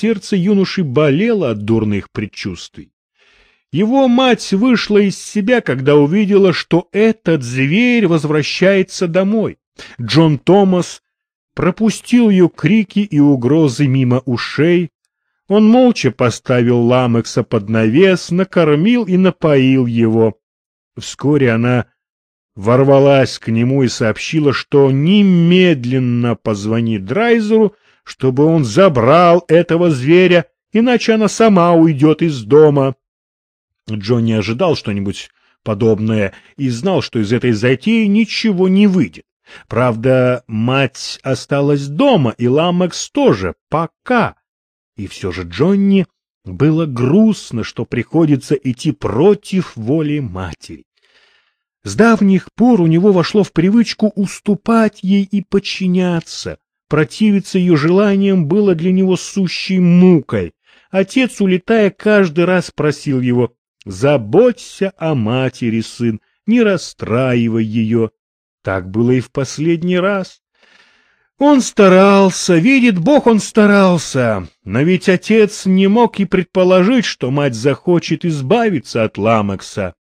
сердце юноши болело от дурных предчувствий. Его мать вышла из себя, когда увидела, что этот зверь возвращается домой. Джон Томас пропустил ее крики и угрозы мимо ушей. Он молча поставил Ламекса под навес, накормил и напоил его. Вскоре она ворвалась к нему и сообщила, что немедленно позвонит Драйзеру, чтобы он забрал этого зверя, иначе она сама уйдет из дома. Джонни ожидал что-нибудь подобное и знал, что из этой затеи ничего не выйдет. Правда, мать осталась дома, и Ламекс тоже, пока. И все же Джонни было грустно, что приходится идти против воли матери. С давних пор у него вошло в привычку уступать ей и подчиняться. Противиться ее желаниям было для него сущей мукой. Отец, улетая, каждый раз просил его «Заботься о матери, сын, не расстраивай ее». Так было и в последний раз. Он старался, видит Бог, он старался, но ведь отец не мог и предположить, что мать захочет избавиться от Ламекса.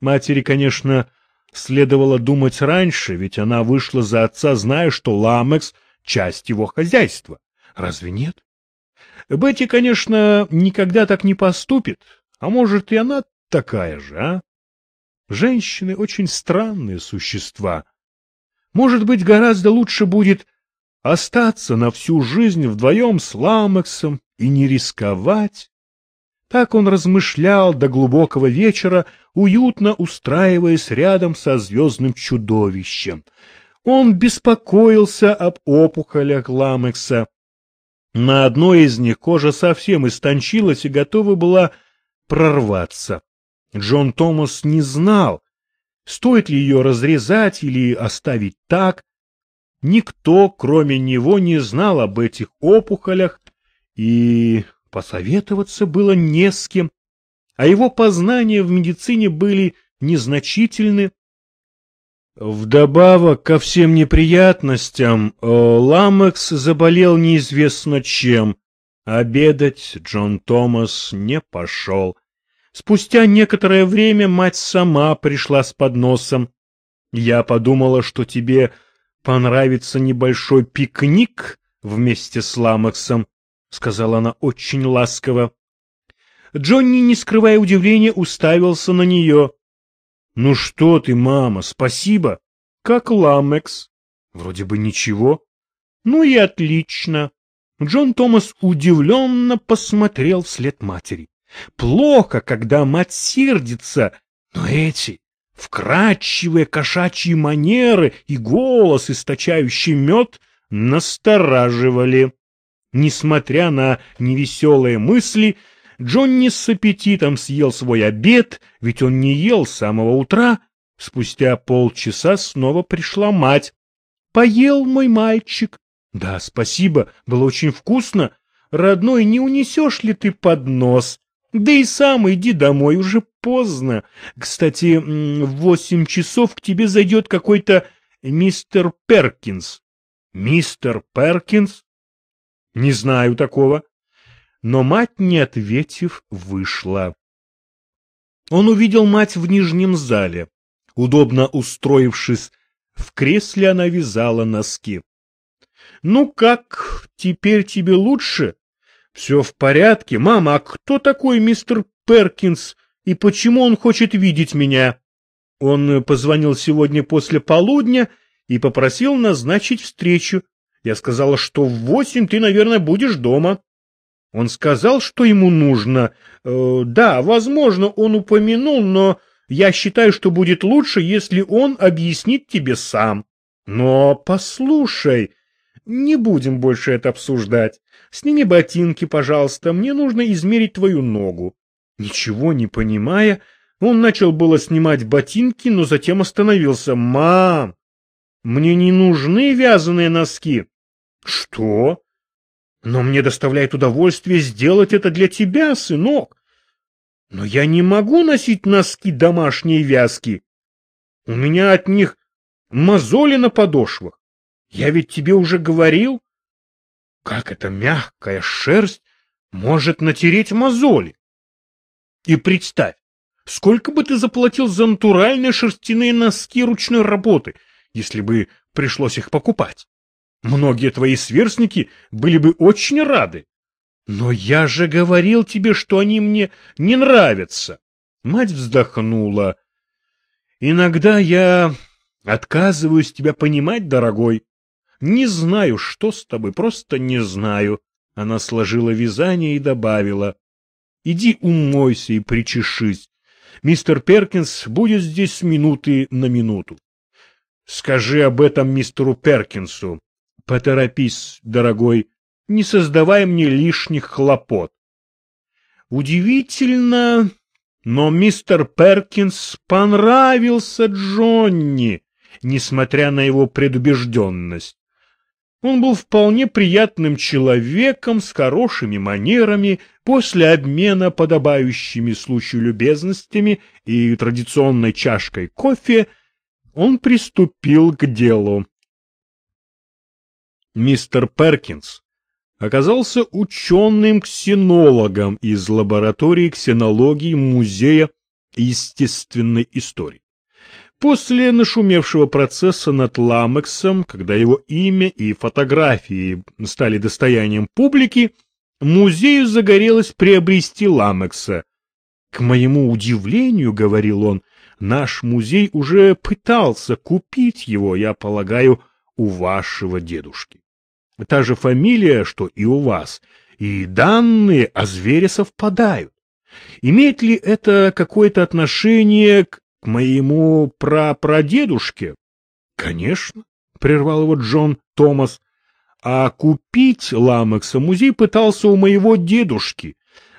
Матери, конечно, следовало думать раньше, ведь она вышла за отца, зная, что Ламекс — часть его хозяйства. Разве нет? Бетти, конечно, никогда так не поступит, а может, и она такая же, а? Женщины очень странные существа. Может быть, гораздо лучше будет остаться на всю жизнь вдвоем с Ламексом и не рисковать. Так он размышлял до глубокого вечера, уютно устраиваясь рядом со звездным чудовищем. Он беспокоился об опухолях Ламекса. На одной из них кожа совсем истончилась и готова была прорваться. Джон Томас не знал, стоит ли ее разрезать или оставить так. Никто, кроме него, не знал об этих опухолях, и посоветоваться было не с кем, а его познания в медицине были незначительны. Вдобавок ко всем неприятностям, э, Ламекс заболел неизвестно чем. Обедать Джон Томас не пошел. Спустя некоторое время мать сама пришла с подносом. Я подумала, что тебе понравится небольшой пикник вместе с Ламексом, — сказала она очень ласково. Джонни, не скрывая удивления, уставился на нее. — Ну что ты, мама, спасибо. Как Ламекс? Вроде бы ничего. Ну и отлично. Джон Томас удивленно посмотрел вслед матери. Плохо, когда мать сердится, но эти вкрадчивые кошачьи манеры и голос, источающий мед, настораживали. Несмотря на невеселые мысли, Джонни с аппетитом съел свой обед, ведь он не ел с самого утра. Спустя полчаса снова пришла мать. «Поел мой мальчик?» «Да, спасибо, было очень вкусно. Родной, не унесешь ли ты поднос?» Да и сам иди домой, уже поздно. Кстати, в восемь часов к тебе зайдет какой-то мистер Перкинс. Мистер Перкинс? Не знаю такого. Но мать, не ответив, вышла. Он увидел мать в нижнем зале. Удобно устроившись в кресле, она вязала носки. — Ну как, теперь тебе лучше? Все в порядке. Мама, а кто такой мистер Перкинс и почему он хочет видеть меня? Он позвонил сегодня после полудня и попросил назначить встречу. Я сказала, что в восемь ты, наверное, будешь дома. Он сказал, что ему нужно. Э, да, возможно, он упомянул, но я считаю, что будет лучше, если он объяснит тебе сам. Но послушай, не будем больше это обсуждать. Сними ботинки, пожалуйста, мне нужно измерить твою ногу. Ничего не понимая, он начал было снимать ботинки, но затем остановился. Мам, мне не нужны вязаные носки. Что? Но мне доставляет удовольствие сделать это для тебя, сынок. Но я не могу носить носки домашней вязки. У меня от них мозоли на подошвах. Я ведь тебе уже говорил. Как эта мягкая шерсть может натереть мозоли. И представь, сколько бы ты заплатил за натуральные шерстяные носки ручной работы, если бы пришлось их покупать? Многие твои сверстники были бы очень рады. Но я же говорил тебе, что они мне не нравятся. Мать вздохнула. Иногда я отказываюсь тебя понимать, дорогой. Не знаю, что с тобой, просто не знаю. Она сложила вязание и добавила. Иди умойся и причешись. Мистер Перкинс будет здесь с минуты на минуту. Скажи об этом мистеру Перкинсу. Поторопись, дорогой, не создавай мне лишних хлопот. Удивительно, но мистер Перкинс понравился Джонни, несмотря на его предубежденность. Он был вполне приятным человеком с хорошими манерами, после обмена подобающими случаю любезностями и традиционной чашкой кофе он приступил к делу. Мистер Перкинс оказался ученым-ксенологом из лаборатории ксенологии Музея естественной истории. После нашумевшего процесса над Ламексом, когда его имя и фотографии стали достоянием публики, музею загорелось приобрести Ламекса. К моему удивлению, — говорил он, — наш музей уже пытался купить его, я полагаю, у вашего дедушки. Та же фамилия, что и у вас, и данные о звере совпадают. Имеет ли это какое-то отношение к моему прапрадедушке? — Конечно, — прервал его Джон Томас. — А купить Ламекса музей пытался у моего дедушки,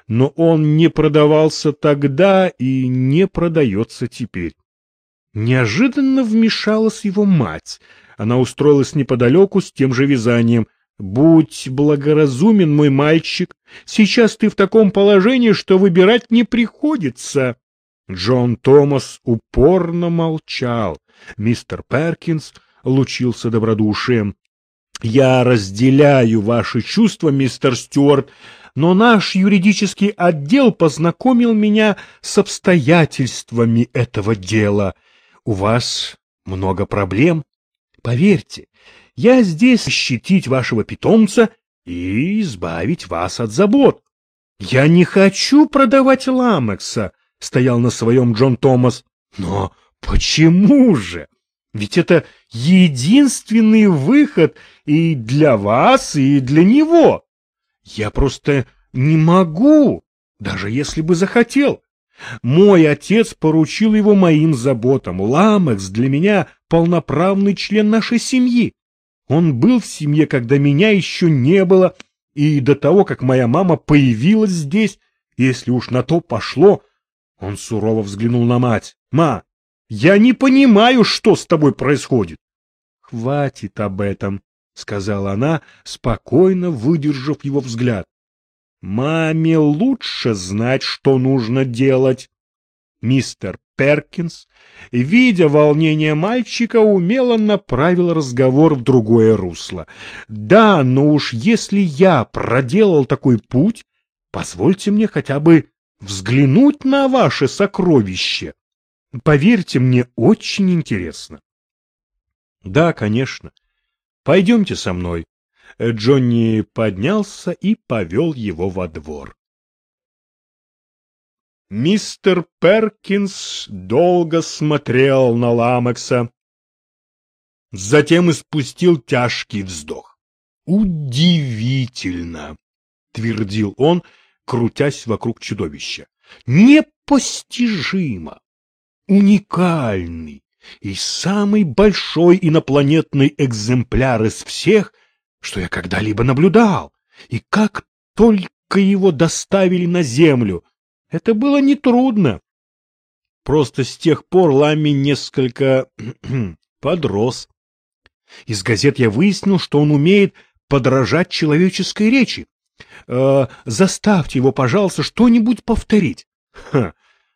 но он не продавался тогда и не продается теперь. Неожиданно вмешалась его мать. Она устроилась неподалеку с тем же вязанием. «Будь благоразумен, мой мальчик, сейчас ты в таком положении, что выбирать не приходится». Джон Томас упорно молчал. Мистер Перкинс лучился добродушием. «Я разделяю ваши чувства, мистер Стюарт, но наш юридический отдел познакомил меня с обстоятельствами этого дела. У вас много проблем. Поверьте, я здесь защитить вашего питомца и избавить вас от забот. Я не хочу продавать Ламекса, стоял на своем Джон Томас. Но почему же? Ведь это единственный выход и для вас, и для него. Я просто не могу, даже если бы захотел. Мой отец поручил его моим заботам. Ламекс для меня полноправный член нашей семьи. Он был в семье, когда меня еще не было, и до того, как моя мама появилась здесь, если уж на то пошло, он сурово взглянул на мать. «Ма, я не понимаю, что с тобой происходит!» «Хватит об этом», — сказала она, спокойно выдержав его взгляд. «Маме лучше знать, что нужно делать». Мистер Перкинс, видя волнение мальчика, умело направил разговор в другое русло. «Да, но уж если я проделал такой путь, позвольте мне хотя бы взглянуть на ваше сокровище. Поверьте, мне очень интересно. Да, конечно. Пойдемте со мной. Джонни поднялся и повел его во двор. Мистер Перкинс долго смотрел на Ламекса, затем испустил тяжкий вздох. «Удивительно!» — твердил он, крутясь вокруг чудовища. Непостижимо! Уникальный и самый большой инопланетный экземпляр из всех, что я когда-либо наблюдал. И как только его доставили на Землю, это было нетрудно. Просто с тех пор Лами несколько подрос. Из газет я выяснил, что он умеет подражать человеческой речи э, заставьте его, пожалуйста, что-нибудь повторить. Ха,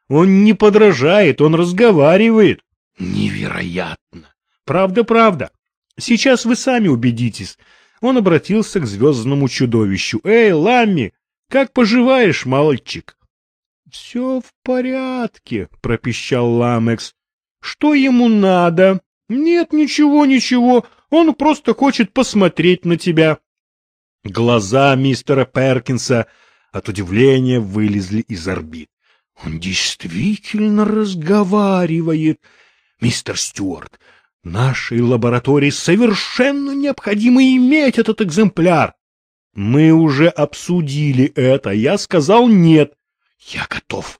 он не подражает, он разговаривает. Невероятно. Правда, правда. Сейчас вы сами убедитесь. Он обратился к звездному чудовищу. Эй, Ламми, Как поживаешь, мальчик? — Все в порядке, — пропищал Ламекс. — Что ему надо? — Нет, ничего, ничего, он просто хочет посмотреть на тебя. Глаза мистера Перкинса от удивления вылезли из орбит. — Он действительно разговаривает. Мистер Стюарт, нашей лаборатории совершенно необходимо иметь этот экземпляр. Мы уже обсудили это. Я сказал нет. Я готов.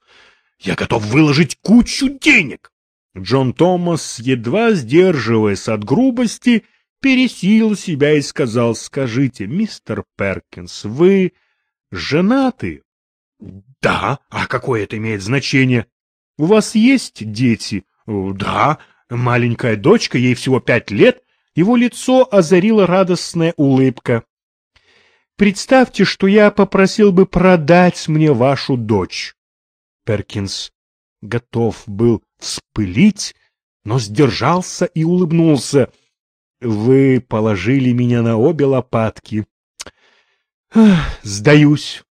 Я готов выложить кучу денег. Джон Томас, едва сдерживаясь от грубости, пересилил себя и сказал, скажите, мистер Перкинс, вы женаты? Да, а какое это имеет значение? У вас есть дети? Да, маленькая дочка, ей всего пять лет. Его лицо озарила радостная улыбка. Представьте, что я попросил бы продать мне вашу дочь. Перкинс готов был вспылить, но сдержался и улыбнулся. Вы положили меня на обе лопатки. Сдаюсь.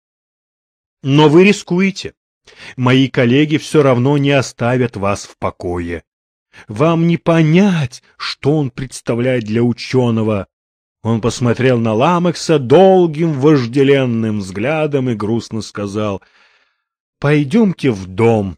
Но вы рискуете. Мои коллеги все равно не оставят вас в покое. Вам не понять, что он представляет для ученого. Он посмотрел на Ламекса долгим вожделенным взглядом и грустно сказал, «Пойдемте в дом».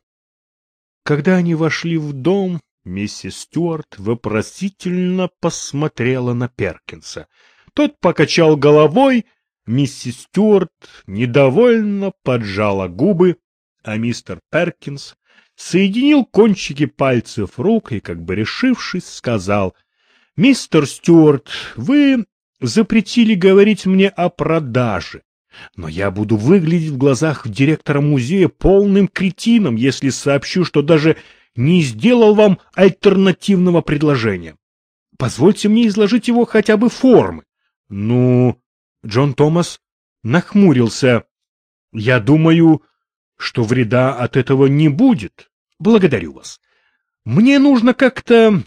Когда они вошли в дом, миссис Стюарт вопросительно посмотрела на Перкинса. Тот покачал головой, миссис Стюарт недовольно поджала губы, а мистер Перкинс соединил кончики пальцев рук и, как бы решившись, сказал, «Мистер Стюарт, вы запретили говорить мне о продаже, но я буду выглядеть в глазах директора музея полным кретином, если сообщу, что даже не сделал вам альтернативного предложения. Позвольте мне изложить его хотя бы формы. Ну, Джон Томас нахмурился. Я думаю, что вреда от этого не будет. Благодарю вас. Мне нужно как-то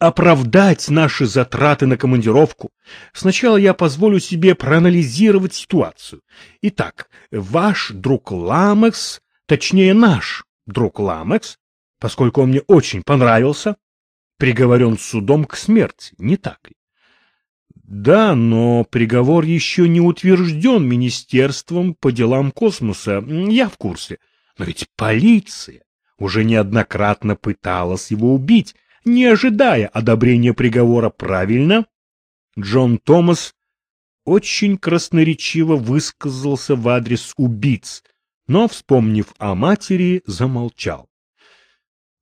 оправдать наши затраты на командировку. Сначала я позволю себе проанализировать ситуацию. Итак, ваш друг Ламекс, точнее наш друг Ламекс, поскольку он мне очень понравился, приговорен судом к смерти, не так ли? Да, но приговор еще не утвержден Министерством по делам космоса, я в курсе. Но ведь полиция уже неоднократно пыталась его убить, не ожидая одобрения приговора, правильно? Джон Томас очень красноречиво высказался в адрес убийц, но, вспомнив о матери, замолчал.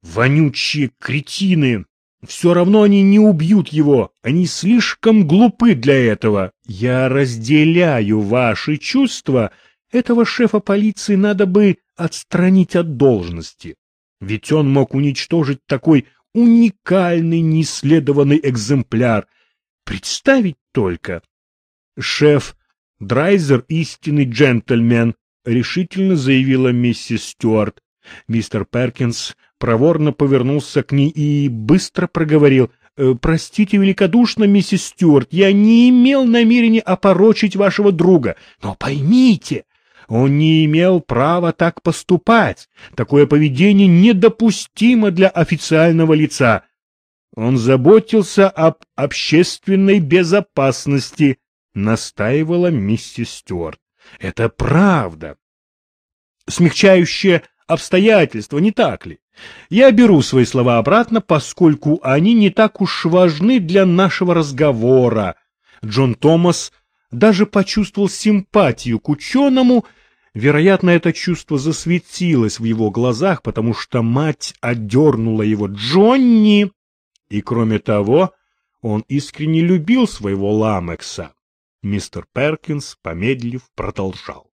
Вонючие кретины! Все равно они не убьют его, они слишком глупы для этого. Я разделяю ваши чувства, этого шефа полиции надо бы отстранить от должности. Ведь он мог уничтожить такой уникальный неисследованный экземпляр. Представить только. Шеф Драйзер истинный джентльмен, решительно заявила миссис Стюарт. Мистер Перкинс проворно повернулся к ней и быстро проговорил. «Э, «Простите великодушно, миссис Стюарт, я не имел намерения опорочить вашего друга, но поймите, он не имел права так поступать. Такое поведение недопустимо для официального лица. Он заботился об общественной безопасности, настаивала миссис Стюарт. Это правда. Смягчающее обстоятельство, не так ли? Я беру свои слова обратно, поскольку они не так уж важны для нашего разговора. Джон Томас даже почувствовал симпатию к ученому, вероятно, это чувство засветилось в его глазах, потому что мать отдернула его Джонни, и, кроме того, он искренне любил своего Ламекса. Мистер Перкинс, помедлив, продолжал.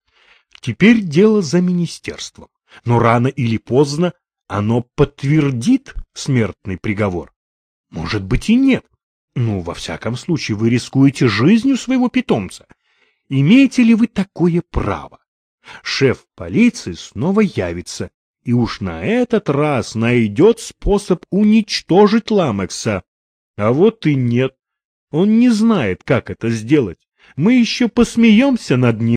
Теперь дело за министерством, но рано или поздно оно подтвердит смертный приговор. Может быть и нет. Ну, во всяком случае, вы рискуете жизнью своего питомца. Имеете ли вы такое право? Шеф полиции снова явится, и уж на этот раз найдет способ уничтожить Ламекса. А вот и нет. Он не знает, как это сделать. Мы еще посмеемся над ним.